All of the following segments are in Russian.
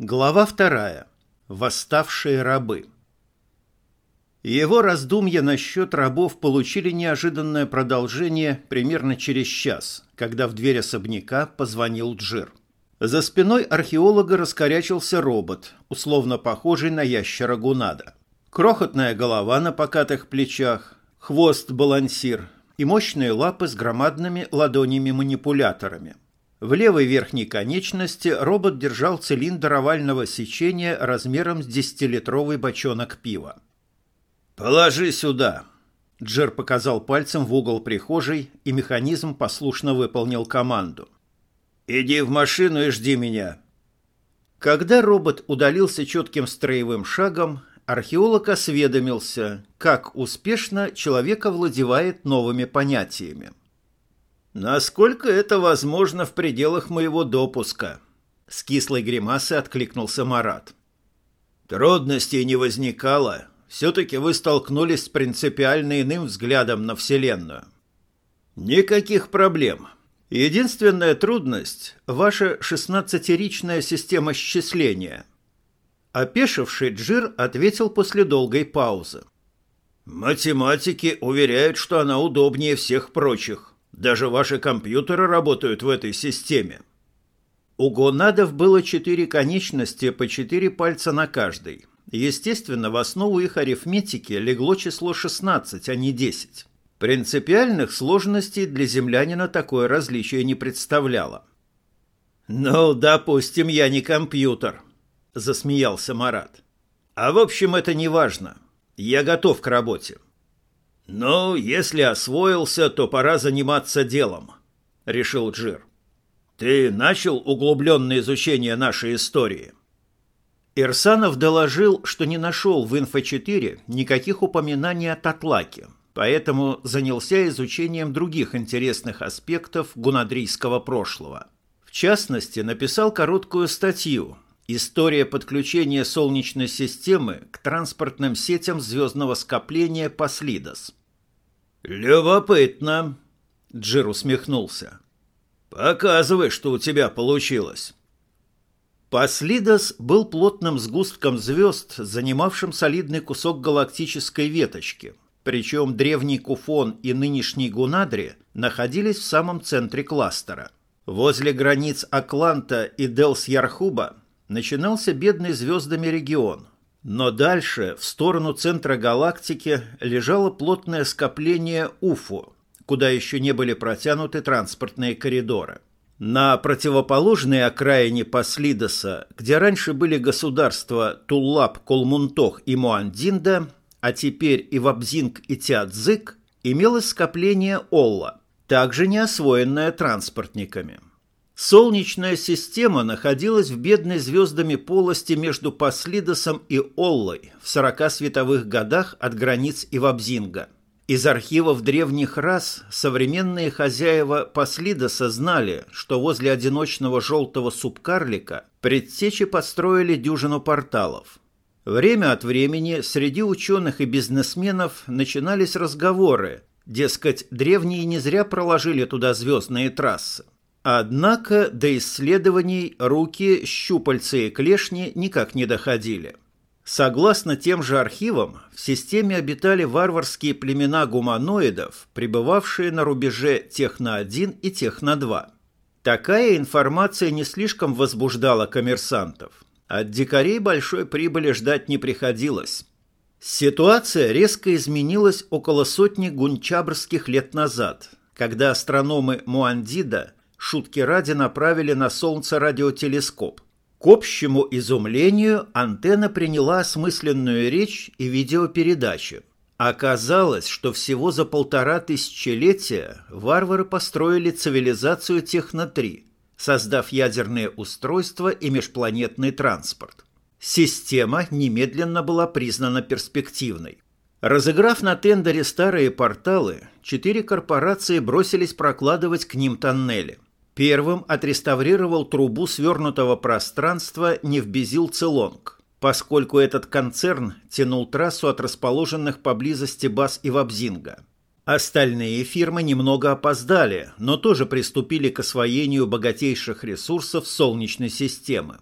Глава вторая. Восставшие рабы. Его раздумья насчет рабов получили неожиданное продолжение примерно через час, когда в дверь особняка позвонил Джир. За спиной археолога раскорячился робот, условно похожий на ящера Гунада. Крохотная голова на покатых плечах, хвост-балансир и мощные лапы с громадными ладонями-манипуляторами. В левой верхней конечности робот держал цилиндр овального сечения размером с десятилитровый бочонок пива. «Положи сюда!» Джер показал пальцем в угол прихожей, и механизм послушно выполнил команду. «Иди в машину и жди меня». Когда робот удалился четким строевым шагом, археолог осведомился, как успешно человек овладевает новыми понятиями. «Насколько это возможно в пределах моего допуска?» С кислой гримасой откликнулся Марат. «Трудностей не возникало. Все-таки вы столкнулись с принципиально иным взглядом на Вселенную». «Никаких проблем. Единственная трудность – ваша шестнадцатиричная система счисления». Опешивший Джир ответил после долгой паузы. «Математики уверяют, что она удобнее всех прочих. Даже ваши компьютеры работают в этой системе». У гонадов было четыре конечности по четыре пальца на каждой. Естественно, в основу их арифметики легло число 16, а не 10. Принципиальных сложностей для землянина такое различие не представляло. «Ну, допустим, я не компьютер», — засмеялся Марат. «А в общем, это не важно. Я готов к работе». «Ну, если освоился, то пора заниматься делом», — решил Джир. «Ты начал углубленное изучение нашей истории?» Ирсанов доложил, что не нашел в Инфо-4 никаких упоминаний о Татлаке, поэтому занялся изучением других интересных аспектов гунадрийского прошлого. В частности, написал короткую статью «История подключения Солнечной системы к транспортным сетям звездного скопления Послидос». «Любопытно», — Джир усмехнулся. «Показывай, что у тебя получилось». Послидос был плотным сгустком звезд, занимавшим солидный кусок галактической веточки — причем древний Куфон и нынешний Гунадри находились в самом центре кластера. Возле границ Акланта и Делс-Ярхуба начинался бедный звездами регион, но дальше, в сторону центра галактики, лежало плотное скопление Уфу, куда еще не были протянуты транспортные коридоры. На противоположной окраине Паслидоса, где раньше были государства Туллап, Колмунтох и Муандинда, а теперь и Вабзинг и Тиадзык, имелось скопление Олла, также не освоенное транспортниками. Солнечная система находилась в бедной звездами полости между Паслидосом и Оллой в 40 световых годах от границ Ивабзинга. Из архивов древних рас современные хозяева Паслидоса знали, что возле одиночного желтого субкарлика предтечи построили дюжину порталов – Время от времени среди ученых и бизнесменов начинались разговоры, дескать, древние не зря проложили туда звездные трассы. Однако до исследований руки, щупальцы и клешни никак не доходили. Согласно тем же архивам, в системе обитали варварские племена гуманоидов, пребывавшие на рубеже Техно-1 и Техно-2. Такая информация не слишком возбуждала коммерсантов – от дикарей большой прибыли ждать не приходилось. Ситуация резко изменилась около сотни гунчабрских лет назад, когда астрономы Муандида шутки ради направили на Солнце радиотелескоп. К общему изумлению антенна приняла осмысленную речь и видеопередачу. Оказалось, что всего за полтора тысячелетия варвары построили цивилизацию Техно-3 – создав ядерные устройства и межпланетный транспорт. Система немедленно была признана перспективной. Разыграв на тендере старые порталы, четыре корпорации бросились прокладывать к ним тоннели. Первым отреставрировал трубу свернутого пространства Невбезил Целонг, поскольку этот концерн тянул трассу от расположенных поблизости баз Ивабзинга. Остальные фирмы немного опоздали, но тоже приступили к освоению богатейших ресурсов Солнечной системы.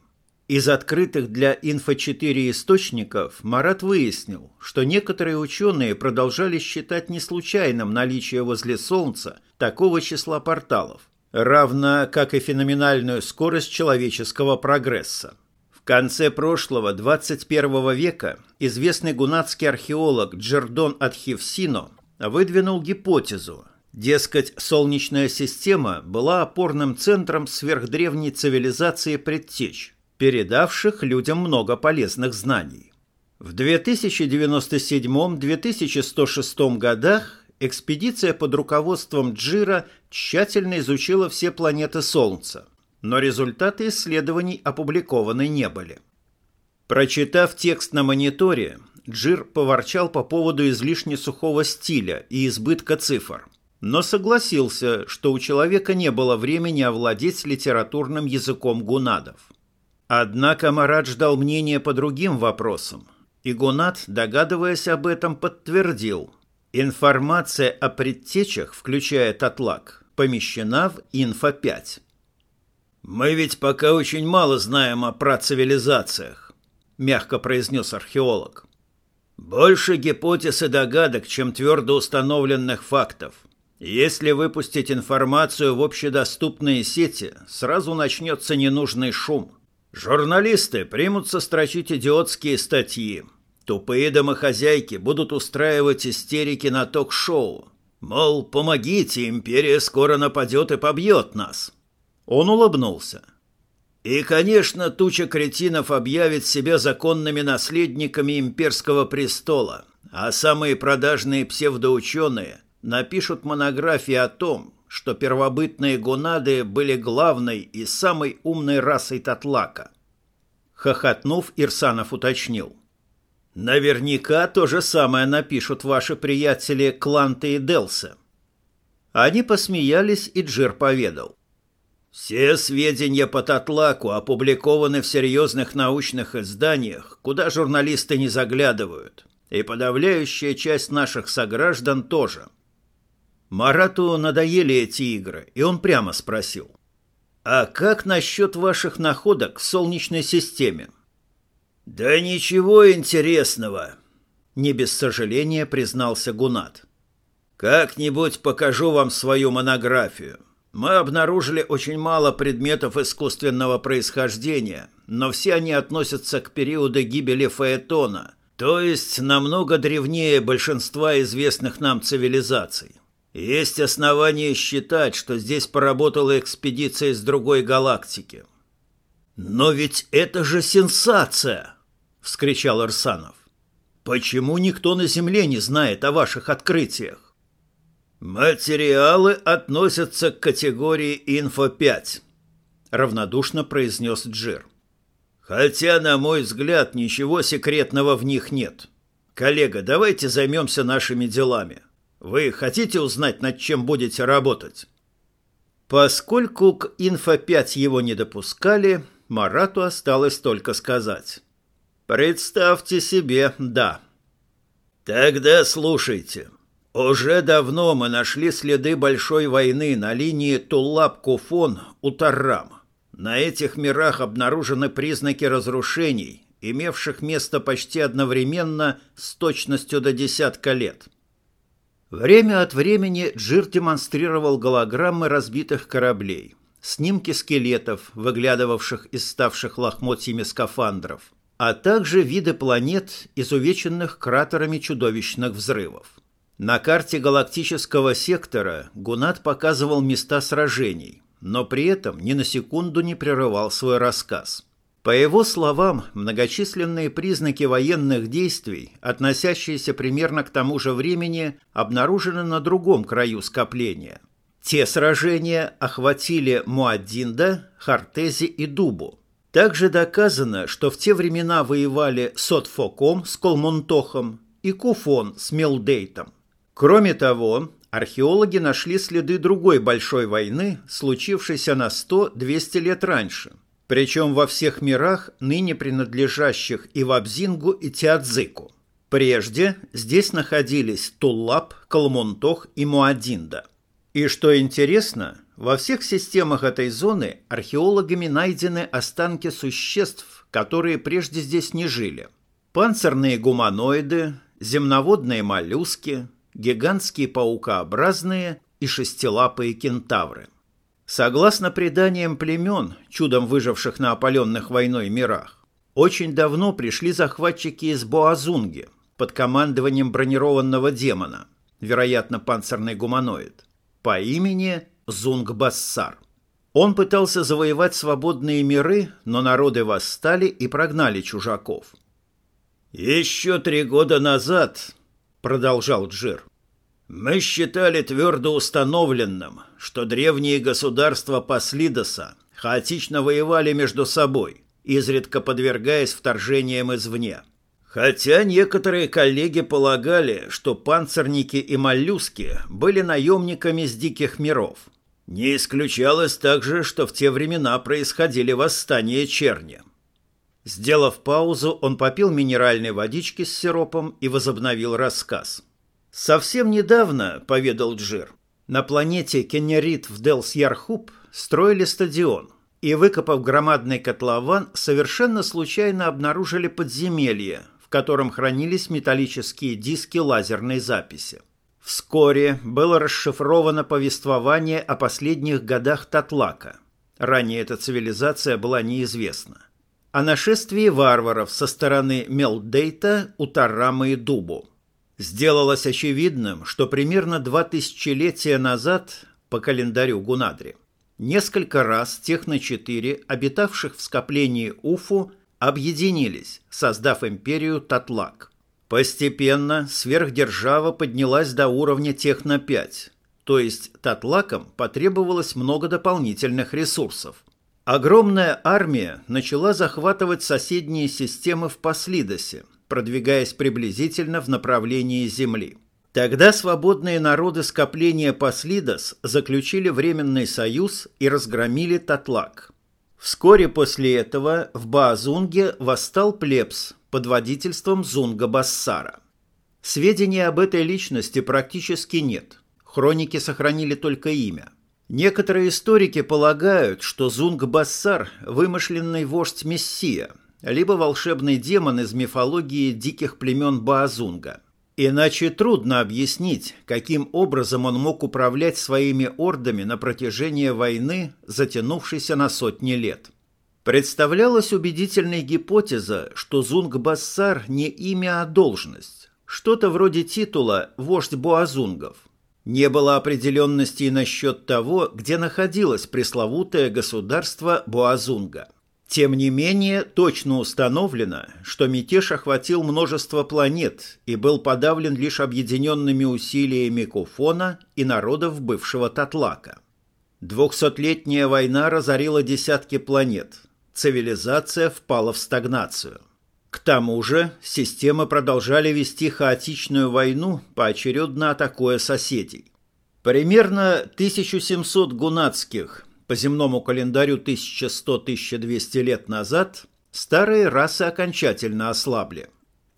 Из открытых для Инфо-4 источников Марат выяснил, что некоторые ученые продолжали считать неслучайным наличие возле Солнца такого числа порталов, равно как и феноменальную скорость человеческого прогресса. В конце прошлого 21 века известный гунатский археолог Джердон Атхивсино выдвинул гипотезу, Дескать, Солнечная система была опорным центром сверхдревней цивилизации предтеч, передавших людям много полезных знаний. В 2097-2106 годах экспедиция под руководством Джира тщательно изучила все планеты Солнца, но результаты исследований опубликованы не были. Прочитав текст на мониторе, Джир поворчал по поводу излишне сухого стиля и избытка цифр – но согласился, что у человека не было времени овладеть литературным языком гунадов. Однако Марат ждал мнения по другим вопросам, и Гунад, догадываясь об этом, подтвердил. Информация о предтечах, включая Татлак, помещена в Инфо-5. «Мы ведь пока очень мало знаем о працивилизациях», – мягко произнес археолог. «Больше гипотез и догадок, чем твердо установленных фактов. Если выпустить информацию в общедоступные сети, сразу начнется ненужный шум. Журналисты примутся строчить идиотские статьи. Тупые домохозяйки будут устраивать истерики на ток-шоу. Мол, помогите, империя скоро нападет и побьет нас. Он улыбнулся. И, конечно, туча кретинов объявит себя законными наследниками имперского престола, а самые продажные псевдоученые – напишут монографии о том, что первобытные гонады были главной и самой умной расой Татлака. Хохотнув, Ирсанов уточнил. Наверняка то же самое напишут ваши приятели Кланты и Делсы. Они посмеялись, и Джир поведал. Все сведения по Татлаку опубликованы в серьезных научных изданиях, куда журналисты не заглядывают, и подавляющая часть наших сограждан тоже – Марату надоели эти игры, и он прямо спросил. «А как насчет ваших находок в Солнечной системе?» «Да ничего интересного», — не без сожаления признался Гунат. «Как-нибудь покажу вам свою монографию. Мы обнаружили очень мало предметов искусственного происхождения, но все они относятся к периоду гибели Фаэтона, то есть намного древнее большинства известных нам цивилизаций. Есть основания считать, что здесь поработала экспедиция из другой галактики. Но ведь это же сенсация, вскричал Арсанов. Почему никто на Земле не знает о ваших открытиях? Материалы относятся к категории инфо-5, равнодушно произнес Джир. Хотя, на мой взгляд, ничего секретного в них нет. Коллега, давайте займемся нашими делами. Вы хотите узнать, над чем будете работать? Поскольку к Инфо-5 его не допускали, Марату осталось только сказать. Представьте себе, да. Тогда слушайте. Уже давно мы нашли следы большой войны на линии Туллап-Куфон у Таррам. На этих мирах обнаружены признаки разрушений, имевших место почти одновременно с точностью до десятка лет – Время от времени Джир демонстрировал голограммы разбитых кораблей, снимки скелетов, выглядывавших из ставших лохмотьями скафандров, а также виды планет, изувеченных кратерами чудовищных взрывов. На карте галактического сектора Гунат показывал места сражений, но при этом ни на секунду не прерывал свой рассказ. По его словам, многочисленные признаки военных действий, относящиеся примерно к тому же времени, обнаружены на другом краю скопления. Те сражения охватили Муаддинда, Хартези и Дубу. Также доказано, что в те времена воевали Сотфоком с Колмунтохом и Куфон с Мелдейтом. Кроме того, археологи нашли следы другой большой войны, случившейся на 100-200 лет раньше – причем во всех мирах, ныне принадлежащих и Вабзингу, и Тиадзику. Прежде здесь находились Туллап, Калмунтох и Муадинда. И что интересно, во всех системах этой зоны археологами найдены останки существ, которые прежде здесь не жили. Панцирные гуманоиды, земноводные моллюски, гигантские паукообразные и шестилапые кентавры. Согласно преданиям племен, чудом выживших на опаленных войной мирах, очень давно пришли захватчики из Боазунги под командованием бронированного демона, вероятно, панцирный гуманоид, по имени Зунг-Бассар. Он пытался завоевать свободные миры, но народы восстали и прогнали чужаков. «Еще три года назад», — продолжал Джир, — «мы считали твердо установленным, что древние государства Паслидоса хаотично воевали между собой, изредка подвергаясь вторжениям извне. Хотя некоторые коллеги полагали, что панцирники и моллюски были наемниками с диких миров. Не исключалось также, что в те времена происходили восстания черни. Сделав паузу, он попил минеральной водички с сиропом и возобновил рассказ. «Совсем недавно, — поведал Джир, — на планете Кенерит в Делс-Ярхуб строили стадион и, выкопав громадный котлован, совершенно случайно обнаружили подземелье, в котором хранились металлические диски лазерной записи. Вскоре было расшифровано повествование о последних годах Татлака. Ранее эта цивилизация была неизвестна. О нашествии варваров со стороны Мелдейта, Утарамы и Дубу. Сделалось очевидным, что примерно два тысячелетия назад, по календарю Гунадри, несколько раз техно-4, обитавших в скоплении Уфу, объединились, создав империю Татлак. Постепенно сверхдержава поднялась до уровня Техно-5, то есть Татлакам потребовалось много дополнительных ресурсов. Огромная армия начала захватывать соседние системы в Послидосе, продвигаясь приблизительно в направлении Земли. Тогда свободные народы скопления Послидос заключили Временный союз и разгромили Татлак. Вскоре после этого в Баазунге восстал плебс под водительством Зунга Бассара. Сведений об этой личности практически нет. Хроники сохранили только имя. Некоторые историки полагают, что Зунг Бассар – вымышленный вождь Мессия, либо волшебный демон из мифологии диких племен Баазунга – Иначе трудно объяснить, каким образом он мог управлять своими ордами на протяжении войны, затянувшейся на сотни лет. Представлялась убедительной гипотеза, что Зунг-Бассар не имя, а должность, что-то вроде титула «вождь Буазунгов». Не было определенности насчет того, где находилось пресловутое государство Буазунга – тем не менее, точно установлено, что мятеж охватил множество планет и был подавлен лишь объединенными усилиями Куфона и народов бывшего Татлака. Двухсотлетняя война разорила десятки планет. Цивилизация впала в стагнацию. К тому же системы продолжали вести хаотичную войну, поочередно атакуя соседей. Примерно 1700 гунатских по земному календарю 1100-1200 лет назад старые расы окончательно ослабли.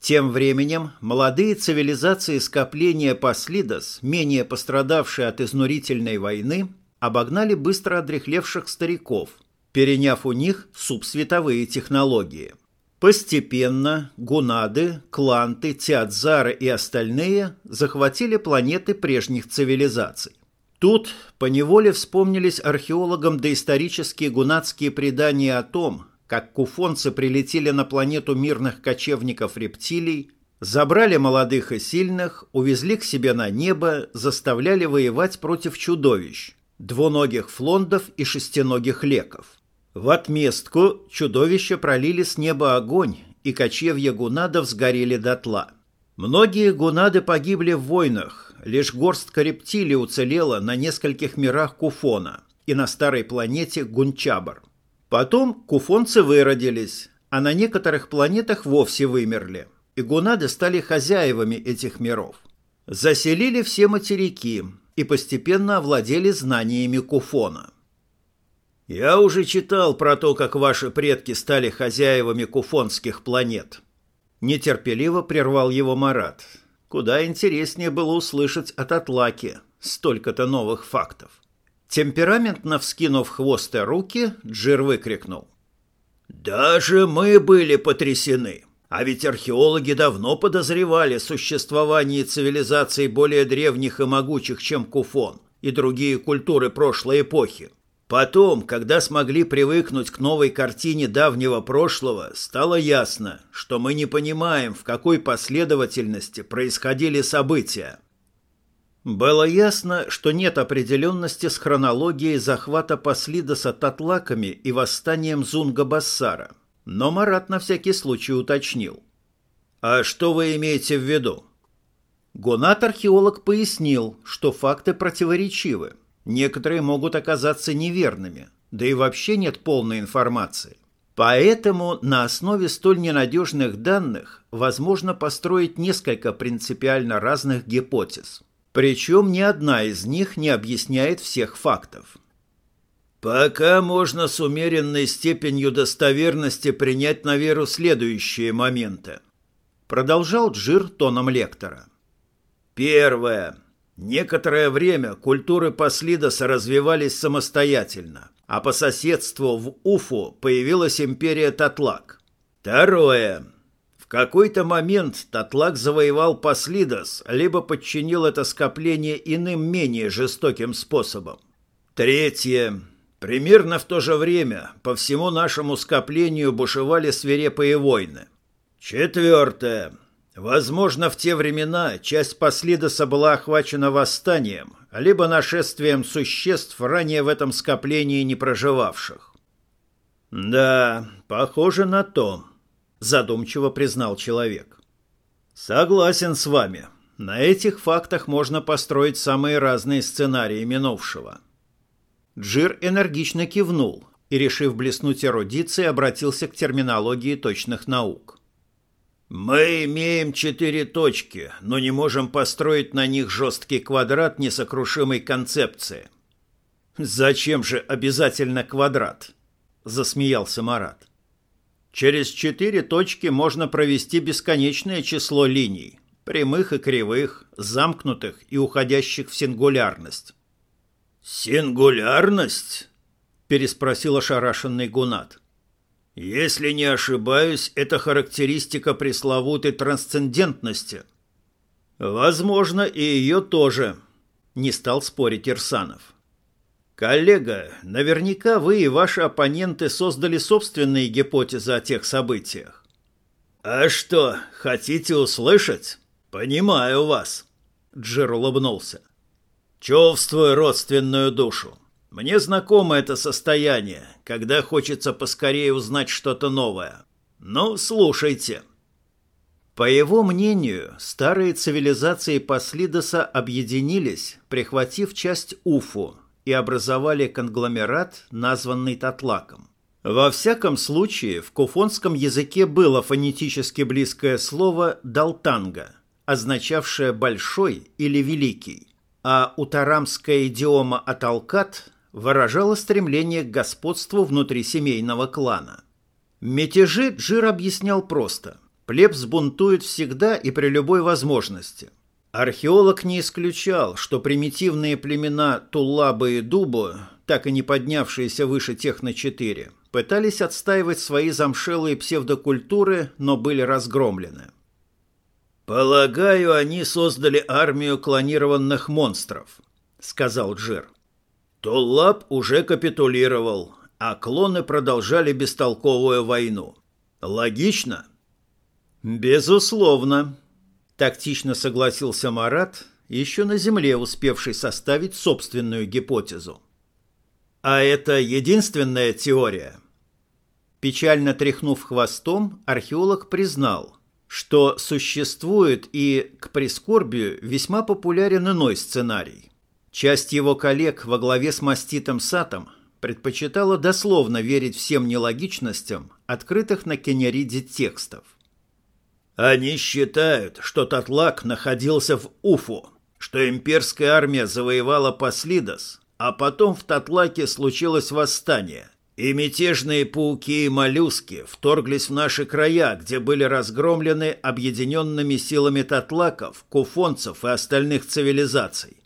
Тем временем молодые цивилизации скопления Паслидос, менее пострадавшие от изнурительной войны, обогнали быстро одрехлевших стариков, переняв у них субсветовые технологии. Постепенно гунады, кланты, театзары и остальные захватили планеты прежних цивилизаций. Тут поневоле вспомнились археологам доисторические гунатские предания о том, как куфонцы прилетели на планету мирных кочевников-рептилий, забрали молодых и сильных, увезли к себе на небо, заставляли воевать против чудовищ, двуногих флондов и шестиногих леков. В отместку чудовища пролили с неба огонь, и кочевья гунадов сгорели дотла. Многие гунады погибли в войнах, лишь горстка рептилий уцелела на нескольких мирах Куфона и на старой планете Гунчабар. Потом куфонцы выродились, а на некоторых планетах вовсе вымерли, и гунады стали хозяевами этих миров. Заселили все материки и постепенно овладели знаниями Куфона. «Я уже читал про то, как ваши предки стали хозяевами куфонских планет», Нетерпеливо прервал его Марат. Куда интереснее было услышать от Атлаки столько-то новых фактов. Темпераментно вскинув хвост и руки, Джир выкрикнул. «Даже мы были потрясены. А ведь археологи давно подозревали существование цивилизаций более древних и могучих, чем Куфон и другие культуры прошлой эпохи. Потом, когда смогли привыкнуть к новой картине давнего прошлого, стало ясно, что мы не понимаем, в какой последовательности происходили события. Было ясно, что нет определенности с хронологией захвата Паслидоса татлаками и восстанием Зунга-Бассара, но Марат на всякий случай уточнил. «А что вы имеете в виду?» Гонат-археолог пояснил, что факты противоречивы. Некоторые могут оказаться неверными, да и вообще нет полной информации. Поэтому на основе столь ненадежных данных возможно построить несколько принципиально разных гипотез. Причем ни одна из них не объясняет всех фактов. Пока можно с умеренной степенью достоверности принять на веру следующие моменты. Продолжал Джир тоном лектора. Первое. Некоторое время культуры Паслидоса развивались самостоятельно, а по соседству в Уфу появилась империя Татлак. Второе. В какой-то момент Татлак завоевал Паслидос, либо подчинил это скопление иным менее жестоким способом. Третье. Примерно в то же время по всему нашему скоплению бушевали свирепые войны. Четвертое. Возможно, в те времена часть Паслидоса была охвачена восстанием, либо нашествием существ, ранее в этом скоплении не проживавших. «Да, похоже на то», — задумчиво признал человек. «Согласен с вами. На этих фактах можно построить самые разные сценарии минувшего». Джир энергично кивнул и, решив блеснуть эрудицией, обратился к терминологии точных наук. Мы имеем четыре точки, но не можем построить на них жесткий квадрат несокрушимой концепции. Зачем же обязательно квадрат? Засмеялся Марат. Через четыре точки можно провести бесконечное число линий, прямых и кривых, замкнутых и уходящих в сингулярность. «Сингулярность?» – переспросил ошарашенный Гунат. Если не ошибаюсь, это характеристика пресловутой трансцендентности. Возможно, и ее тоже, не стал спорить Ирсанов. Коллега, наверняка вы и ваши оппоненты создали собственные гипотезы о тех событиях. А что, хотите услышать? Понимаю вас. Джер улыбнулся. Чувствую родственную душу. Мне знакомо это состояние, когда хочется поскорее узнать что-то новое. Ну, слушайте. По его мнению, старые цивилизации Паслидоса объединились, прихватив часть Уфу, и образовали конгломерат, названный Татлаком. Во всяком случае, в куфонском языке было фонетически близкое слово «далтанга», означавшее «большой» или «великий», а утарамская идиома «аталкат» выражало стремление к господству внутри семейного клана. Мятежи Джир объяснял просто. Плебс бунтует всегда и при любой возможности. Археолог не исключал, что примитивные племена Туллабы и Дубу, так и не поднявшиеся выше Техно-4, пытались отстаивать свои замшелые псевдокультуры, но были разгромлены. «Полагаю, они создали армию клонированных монстров», — сказал Джир. Толлап уже капитулировал, а клоны продолжали бестолковую войну. Логично? Безусловно. Тактично согласился Марат, еще на земле успевший составить собственную гипотезу. А это единственная теория? Печально тряхнув хвостом, археолог признал, что существует и, к прискорбию, весьма популярен иной сценарий. Часть его коллег во главе с маститом Сатом предпочитала дословно верить всем нелогичностям, открытых на Кенериде текстов. Они считают, что Татлак находился в Уфу, что имперская армия завоевала Паслидос, а потом в Татлаке случилось восстание, и мятежные пауки и моллюски вторглись в наши края, где были разгромлены объединенными силами татлаков, куфонцев и остальных цивилизаций.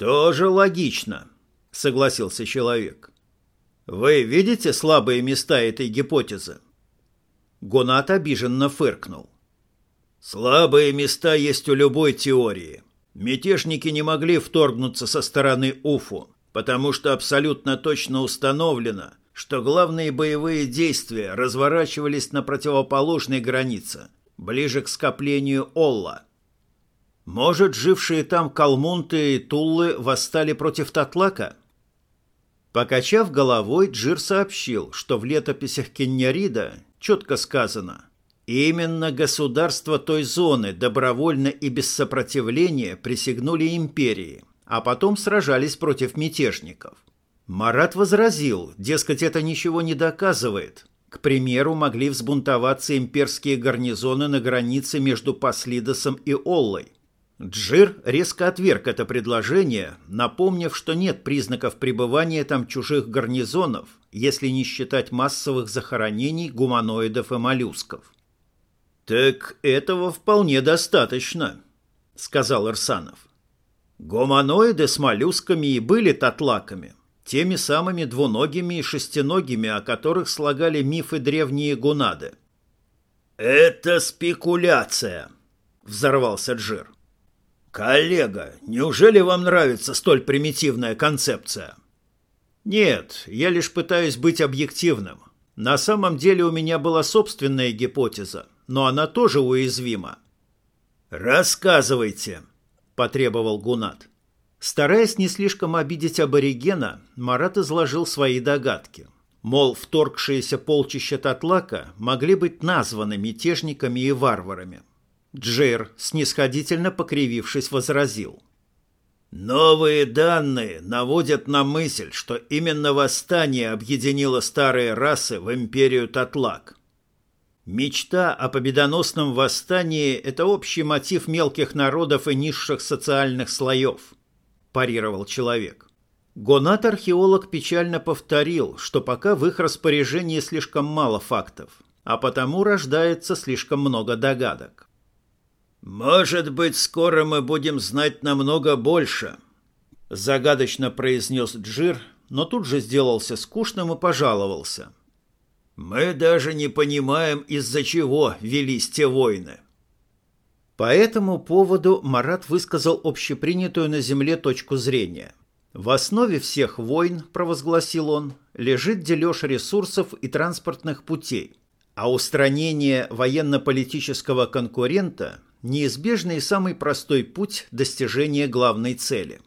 Тоже логично. — согласился человек. «Вы видите слабые места этой гипотезы?» Гонат обиженно фыркнул. «Слабые места есть у любой теории. Мятежники не могли вторгнуться со стороны Уфу, потому что абсолютно точно установлено, что главные боевые действия разворачивались на противоположной границе, ближе к скоплению Олла. Может, жившие там калмунты и туллы восстали против Татлака? Покачав головой, Джир сообщил, что в летописях Кеннярида четко сказано «Именно государства той зоны добровольно и без сопротивления присягнули империи, а потом сражались против мятежников». Марат возразил, дескать, это ничего не доказывает. К примеру, могли взбунтоваться имперские гарнизоны на границе между Паслидосом и Оллой. Джир резко отверг это предложение, напомнив, что нет признаков пребывания там чужих гарнизонов, если не считать массовых захоронений гуманоидов и моллюсков. «Так этого вполне достаточно», — сказал Ирсанов. «Гуманоиды с моллюсками и были татлаками, теми самыми двуногими и шестиногими, о которых слагали мифы древние гунады». «Это спекуляция», — взорвался Джир. «Коллега, неужели вам нравится столь примитивная концепция?» «Нет, я лишь пытаюсь быть объективным. На самом деле у меня была собственная гипотеза, но она тоже уязвима». «Рассказывайте», — потребовал Гунат. Стараясь не слишком обидеть аборигена, Марат изложил свои догадки. Мол, вторгшиеся полчища Татлака могли быть названы мятежниками и варварами. Джейр, снисходительно покривившись, возразил. «Новые данные наводят на мысль, что именно восстание объединило старые расы в империю Татлак. Мечта о победоносном восстании – это общий мотив мелких народов и низших социальных слоев», – парировал человек. Гонат-археолог печально повторил, что пока в их распоряжении слишком мало фактов, а потому рождается слишком много догадок. «Может быть, скоро мы будем знать намного больше», — загадочно произнес Джир, но тут же сделался скучным и пожаловался. «Мы даже не понимаем, из-за чего велись те войны». По этому поводу Марат высказал общепринятую на Земле точку зрения. В основе всех войн, провозгласил он, лежит дележ ресурсов и транспортных путей, а устранение военно-политического конкурента неизбежный и самый простой путь достижения главной цели.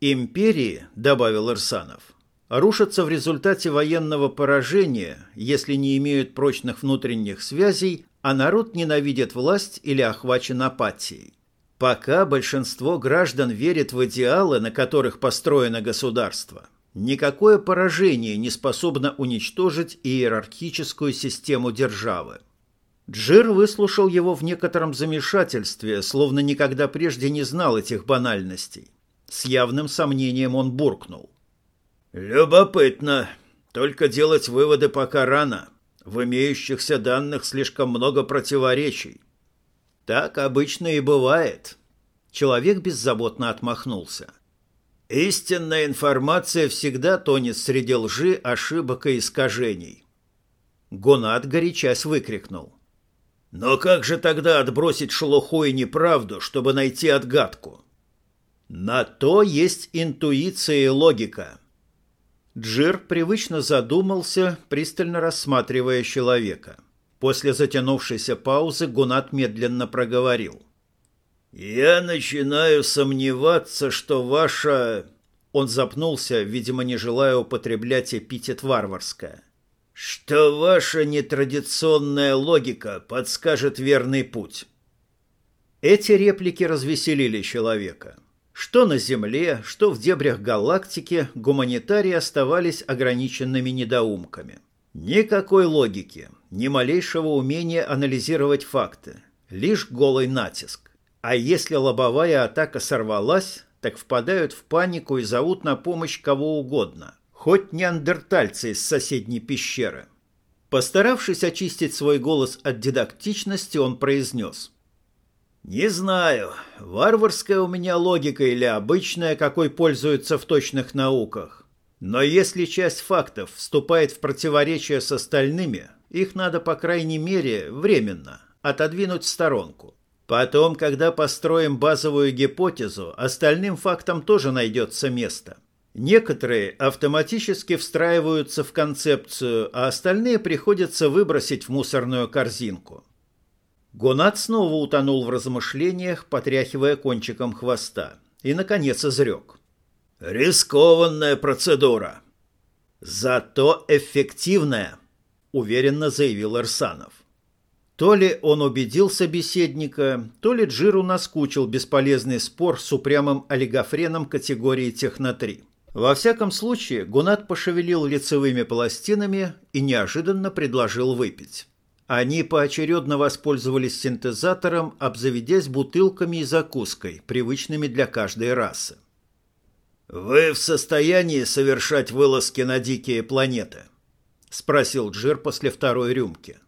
Империи, добавил Ирсанов, рушатся в результате военного поражения, если не имеют прочных внутренних связей, а народ ненавидит власть или охвачен апатией. Пока большинство граждан верит в идеалы, на которых построено государство, никакое поражение не способно уничтожить иерархическую систему державы. Джир выслушал его в некотором замешательстве, словно никогда прежде не знал этих банальностей. С явным сомнением он буркнул. «Любопытно. Только делать выводы пока рано. В имеющихся данных слишком много противоречий». «Так обычно и бывает». Человек беззаботно отмахнулся. «Истинная информация всегда тонет среди лжи, ошибок и искажений». Гонат горячась выкрикнул. Но как же тогда отбросить шелуху и неправду, чтобы найти отгадку? На то есть интуиция и логика. Джир привычно задумался, пристально рассматривая человека. После затянувшейся паузы Гунат медленно проговорил. «Я начинаю сомневаться, что ваша...» Он запнулся, видимо, не желая употреблять эпитет «варварская» что ваша нетрадиционная логика подскажет верный путь. Эти реплики развеселили человека. Что на Земле, что в дебрях галактики гуманитарии оставались ограниченными недоумками. Никакой логики, ни малейшего умения анализировать факты, лишь голый натиск. А если лобовая атака сорвалась, так впадают в панику и зовут на помощь кого угодно – хоть неандертальцы из соседней пещеры. Постаравшись очистить свой голос от дидактичности, он произнес. «Не знаю, варварская у меня логика или обычная, какой пользуются в точных науках. Но если часть фактов вступает в противоречие с остальными, их надо, по крайней мере, временно отодвинуть в сторонку. Потом, когда построим базовую гипотезу, остальным фактам тоже найдется место. Некоторые автоматически встраиваются в концепцию, а остальные приходится выбросить в мусорную корзинку. Гонат снова утонул в размышлениях, потряхивая кончиком хвоста, и, наконец, изрек. «Рискованная процедура!» «Зато эффективная!» – уверенно заявил Арсанов. То ли он убедил собеседника, то ли Джиру наскучил бесполезный спор с упрямым олигофреном категории техно-3. Во всяком случае, Гунат пошевелил лицевыми пластинами и неожиданно предложил выпить. Они поочередно воспользовались синтезатором, обзаведясь бутылками и закуской, привычными для каждой расы. «Вы в состоянии совершать вылазки на дикие планеты?» – спросил Джир после второй рюмки.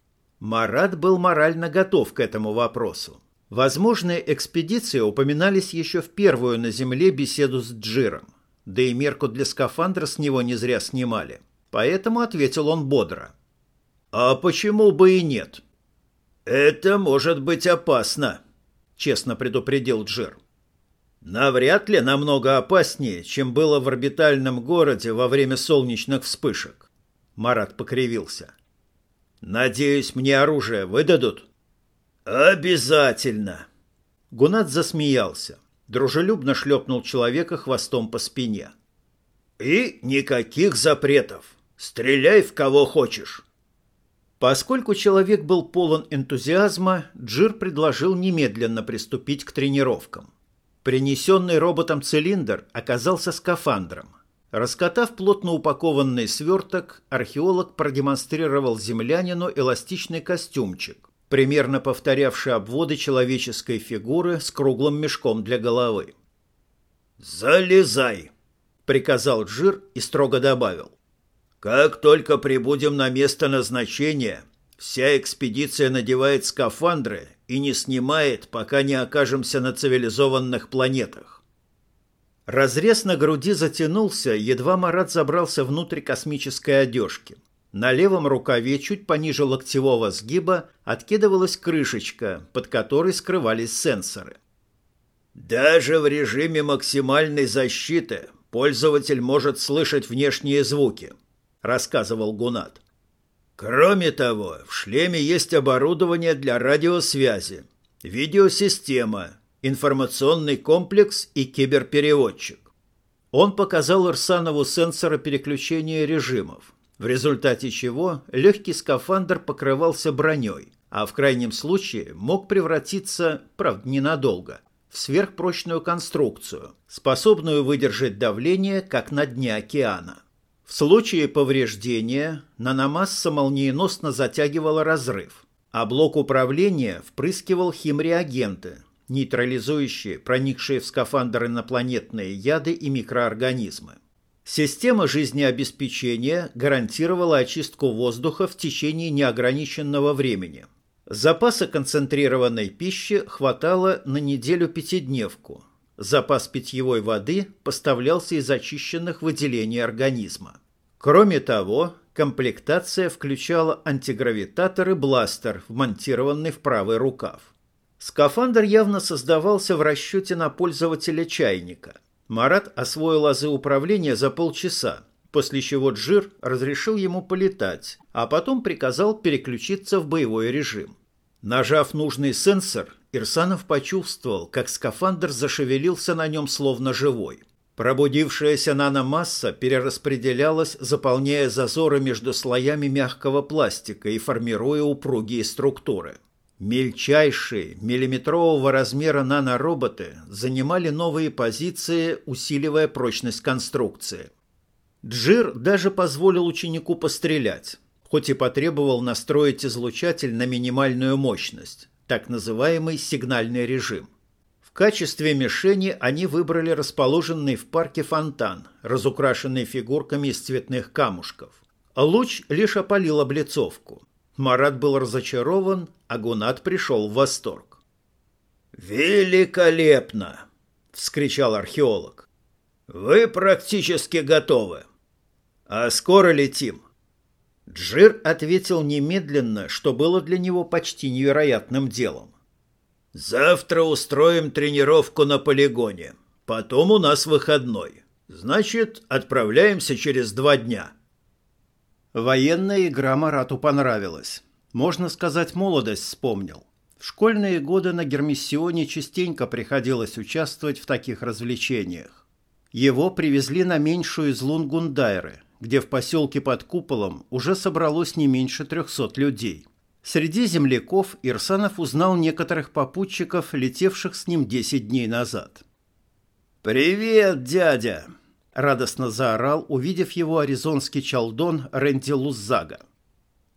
Марат был морально готов к этому вопросу. Возможные экспедиции упоминались еще в первую на Земле беседу с Джиром. Да и мерку для скафандра с него не зря снимали. Поэтому ответил он бодро. «А почему бы и нет?» «Это может быть опасно», — честно предупредил Джир. «Навряд ли намного опаснее, чем было в орбитальном городе во время солнечных вспышек», — Марат покривился. «Надеюсь, мне оружие выдадут?» «Обязательно!» Гунат засмеялся дружелюбно шлепнул человека хвостом по спине. «И никаких запретов. Стреляй в кого хочешь». Поскольку человек был полон энтузиазма, Джир предложил немедленно приступить к тренировкам. Принесенный роботом цилиндр оказался скафандром. Раскатав плотно упакованный сверток, археолог продемонстрировал землянину эластичный костюмчик, примерно повторявший обводы человеческой фигуры с круглым мешком для головы. «Залезай!» — приказал Джир и строго добавил. «Как только прибудем на место назначения, вся экспедиция надевает скафандры и не снимает, пока не окажемся на цивилизованных планетах». Разрез на груди затянулся, едва Марат забрался внутрь космической одежки — на левом рукаве, чуть пониже локтевого сгиба, откидывалась крышечка, под которой скрывались сенсоры. Даже в режиме максимальной защиты пользователь может слышать внешние звуки, рассказывал Гунат. Кроме того, в шлеме есть оборудование для радиосвязи, видеосистема, информационный комплекс и киберпереводчик. Он показал Ирсанову сенсоры переключения режимов, в результате чего легкий скафандр покрывался броней, а в крайнем случае мог превратиться, правда ненадолго, в сверхпрочную конструкцию, способную выдержать давление, как на дне океана. В случае повреждения наномасса молниеносно затягивала разрыв, а блок управления впрыскивал химреагенты, нейтрализующие проникшие в скафандр инопланетные яды и микроорганизмы. Система жизнеобеспечения гарантировала очистку воздуха в течение неограниченного времени. Запаса концентрированной пищи хватало на неделю-пятидневку. Запас питьевой воды поставлялся из очищенных выделений организма. Кроме того, комплектация включала антигравитатор и бластер, вмонтированный в правый рукав. Скафандр явно создавался в расчете на пользователя чайника – Марат освоил азы управления за полчаса, после чего Джир разрешил ему полетать, а потом приказал переключиться в боевой режим. Нажав нужный сенсор, Ирсанов почувствовал, как скафандр зашевелился на нем словно живой. Пробудившаяся наномасса перераспределялась, заполняя зазоры между слоями мягкого пластика и формируя упругие структуры. Мельчайшие, миллиметрового размера нанороботы занимали новые позиции, усиливая прочность конструкции. Джир даже позволил ученику пострелять, хоть и потребовал настроить излучатель на минимальную мощность, так называемый сигнальный режим. В качестве мишени они выбрали расположенный в парке фонтан, разукрашенный фигурками из цветных камушков. Луч лишь опалил облицовку. Марат был разочарован, а Гунат пришел в восторг. «Великолепно!» — вскричал археолог. «Вы практически готовы. «А скоро летим?» Джир ответил немедленно, что было для него почти невероятным делом. «Завтра устроим тренировку на полигоне. Потом у нас выходной. Значит, отправляемся через два дня». Военная игра Марату понравилась. Можно сказать, молодость вспомнил. В школьные годы на Гермиссионе частенько приходилось участвовать в таких развлечениях. Его привезли на меньшую из лун Гундайры, где в поселке под куполом уже собралось не меньше трехсот людей. Среди земляков Ирсанов узнал некоторых попутчиков, летевших с ним десять дней назад. «Привет, дядя!» – радостно заорал, увидев его аризонский чалдон Рэнди Луззага.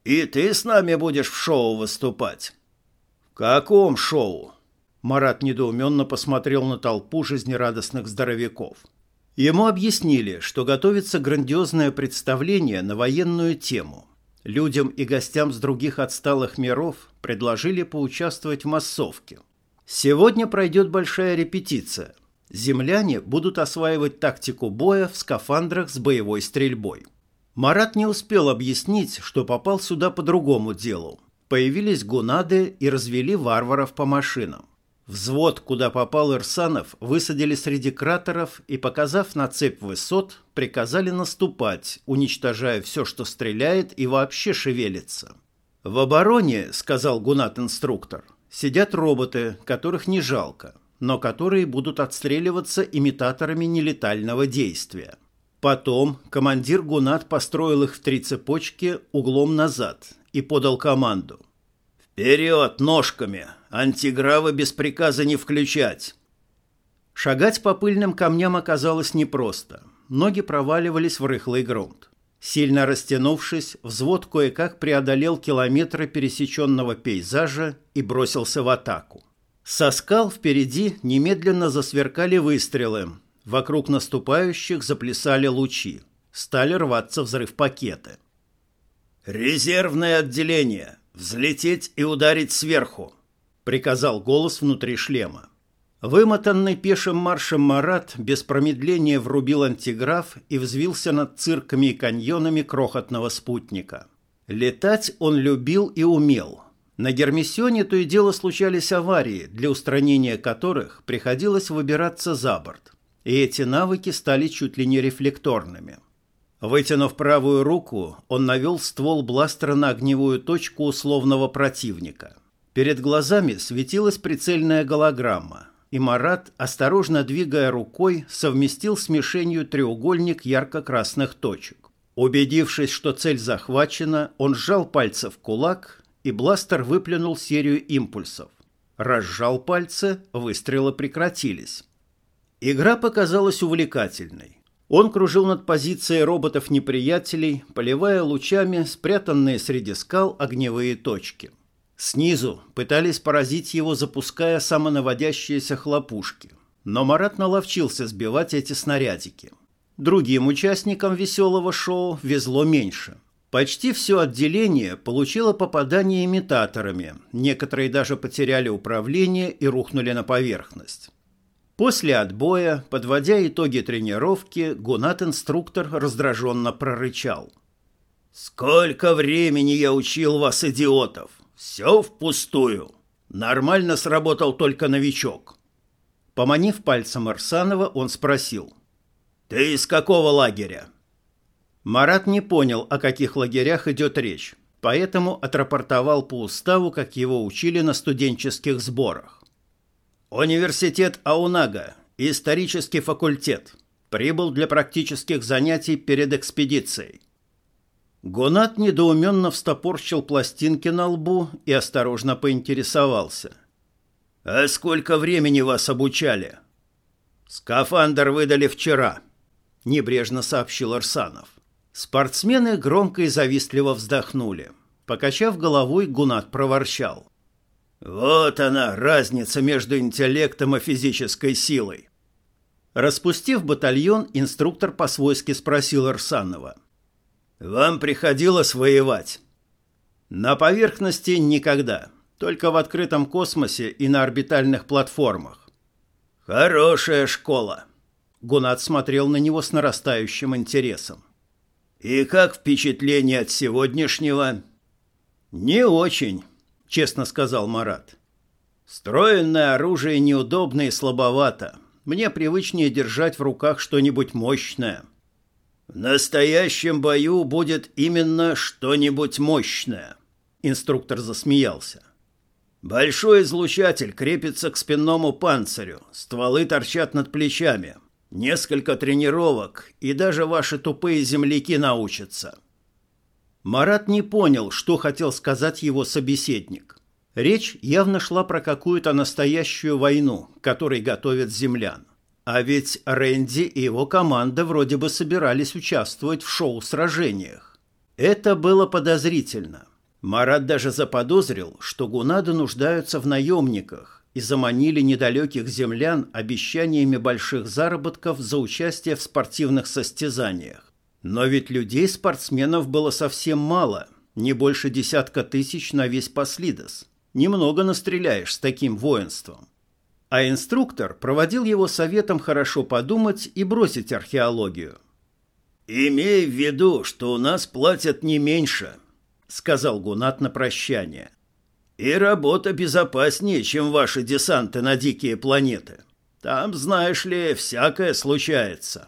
«И ты с нами будешь в шоу выступать?» «В каком шоу?» Марат недоуменно посмотрел на толпу жизнерадостных здоровяков. Ему объяснили, что готовится грандиозное представление на военную тему. Людям и гостям с других отсталых миров предложили поучаствовать в массовке. Сегодня пройдет большая репетиция. Земляне будут осваивать тактику боя в скафандрах с боевой стрельбой. Марат не успел объяснить, что попал сюда по другому делу. Появились гунады и развели варваров по машинам. Взвод, куда попал Ирсанов, высадили среди кратеров и, показав на цепь высот, приказали наступать, уничтожая все, что стреляет и вообще шевелится. «В обороне, — сказал гунат-инструктор, — сидят роботы, которых не жалко, но которые будут отстреливаться имитаторами нелетального действия. Потом командир гунат построил их в три цепочки углом назад и подал команду. «Вперед, ножками! Антигравы без приказа не включать!» Шагать по пыльным камням оказалось непросто. Ноги проваливались в рыхлый грунт. Сильно растянувшись, взвод кое-как преодолел километры пересеченного пейзажа и бросился в атаку. Со скал впереди немедленно засверкали выстрелы, Вокруг наступающих заплясали лучи. Стали рваться взрыв-пакеты. «Резервное отделение! Взлететь и ударить сверху!» — приказал голос внутри шлема. Вымотанный пешим маршем Марат без промедления врубил антиграф и взвился над цирками и каньонами крохотного спутника. Летать он любил и умел. На Гермиссионе то и дело случались аварии, для устранения которых приходилось выбираться за борт и эти навыки стали чуть ли не рефлекторными. Вытянув правую руку, он навел ствол бластера на огневую точку условного противника. Перед глазами светилась прицельная голограмма, и Марат, осторожно двигая рукой, совместил с мишенью треугольник ярко-красных точек. Убедившись, что цель захвачена, он сжал пальцы в кулак, и бластер выплюнул серию импульсов. Разжал пальцы, выстрелы прекратились. Игра показалась увлекательной. Он кружил над позицией роботов-неприятелей, поливая лучами спрятанные среди скал огневые точки. Снизу пытались поразить его, запуская самонаводящиеся хлопушки. Но Марат наловчился сбивать эти снарядики. Другим участникам веселого шоу везло меньше. Почти все отделение получило попадание имитаторами, некоторые даже потеряли управление и рухнули на поверхность. После отбоя, подводя итоги тренировки, гунат-инструктор раздраженно прорычал. «Сколько времени я учил вас, идиотов! Все впустую! Нормально сработал только новичок!» Поманив пальцем Арсанова, он спросил. «Ты из какого лагеря?» Марат не понял, о каких лагерях идет речь, поэтому отрапортовал по уставу, как его учили на студенческих сборах. Университет Аунага, исторический факультет. Прибыл для практических занятий перед экспедицией. Гонат недоуменно встопорщил пластинки на лбу и осторожно поинтересовался. «А сколько времени вас обучали?» «Скафандр выдали вчера», — небрежно сообщил Арсанов. Спортсмены громко и завистливо вздохнули. Покачав головой, Гунат проворчал. Вот она, разница между интеллектом и физической силой. Распустив батальон, инструктор по-свойски спросил Арсанова. «Вам приходилось воевать?» «На поверхности никогда, только в открытом космосе и на орбитальных платформах». «Хорошая школа», — Гунат смотрел на него с нарастающим интересом. И как впечатление от сегодняшнего? Не очень, честно сказал Марат. Строенное оружие неудобно и слабовато. Мне привычнее держать в руках что-нибудь мощное. В настоящем бою будет именно что-нибудь мощное. Инструктор засмеялся. Большой излучатель крепится к спинному панцирю, стволы торчат над плечами. Несколько тренировок, и даже ваши тупые земляки научатся. Марат не понял, что хотел сказать его собеседник. Речь явно шла про какую-то настоящую войну, которой готовят землян. А ведь Рэнди и его команда вроде бы собирались участвовать в шоу-сражениях. Это было подозрительно. Марат даже заподозрил, что гунады нуждаются в наемниках и заманили недалеких землян обещаниями больших заработков за участие в спортивных состязаниях. Но ведь людей-спортсменов было совсем мало, не больше десятка тысяч на весь Послидос. Немного настреляешь с таким воинством. А инструктор проводил его советом хорошо подумать и бросить археологию. «Имей в виду, что у нас платят не меньше», сказал Гунат на прощание. И работа безопаснее, чем ваши десанты на дикие планеты. Там, знаешь ли, всякое случается.